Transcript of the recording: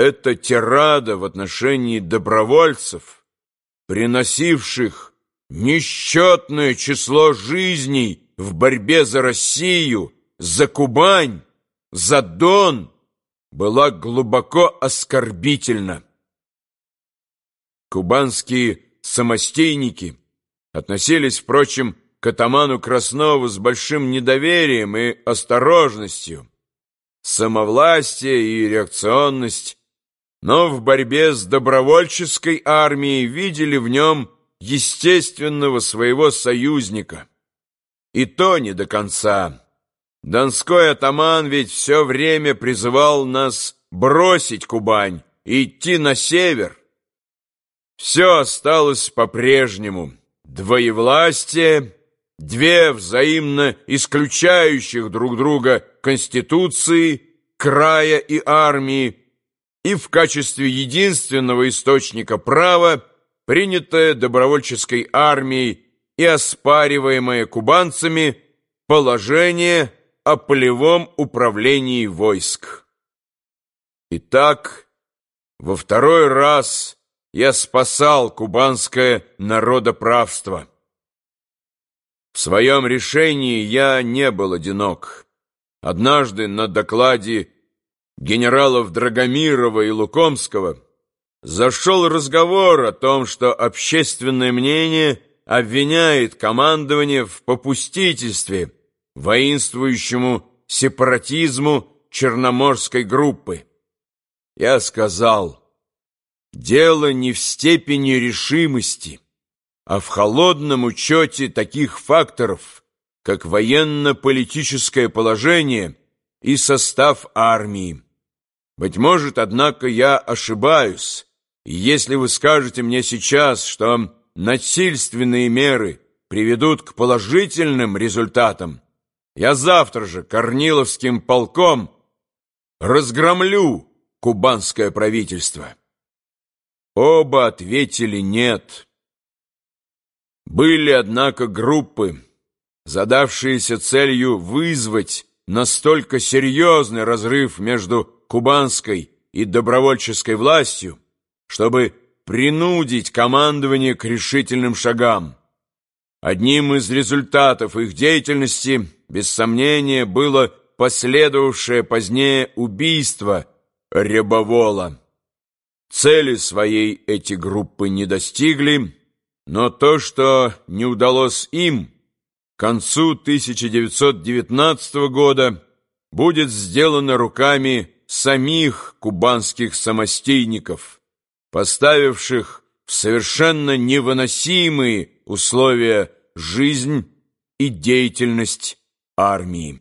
Эта тирада в отношении добровольцев, приносивших несчетное число жизней в борьбе за Россию, за Кубань, за Дон, была глубоко оскорбительна. Кубанские самостейники относились, впрочем, к атаману Краснову с большим недоверием и осторожностью. Самовластие и реакционность, но в борьбе с добровольческой армией видели в нем естественного своего союзника. И то не до конца. Донской атаман ведь все время призывал нас бросить Кубань и идти на север. Все осталось по-прежнему. Двоевластие, две взаимно исключающих друг друга конституции, края и армии, и в качестве единственного источника права принятое добровольческой армией и оспариваемое кубанцами положение о полевом управлении войск. Итак, во второй раз я спасал кубанское народоправство. В своем решении я не был одинок. Однажды на докладе генералов Драгомирова и Лукомского зашел разговор о том, что общественное мнение обвиняет командование в попустительстве воинствующему сепаратизму Черноморской группы. Я сказал... Дело не в степени решимости, а в холодном учете таких факторов, как военно-политическое положение и состав армии. Быть может, однако, я ошибаюсь, и если вы скажете мне сейчас, что насильственные меры приведут к положительным результатам, я завтра же Корниловским полком разгромлю кубанское правительство. Оба ответили «нет». Были, однако, группы, задавшиеся целью вызвать настолько серьезный разрыв между кубанской и добровольческой властью, чтобы принудить командование к решительным шагам. Одним из результатов их деятельности, без сомнения, было последовавшее позднее убийство Рябовола. Цели своей эти группы не достигли, но то, что не удалось им, к концу 1919 года будет сделано руками самих кубанских самостейников, поставивших в совершенно невыносимые условия жизнь и деятельность армии.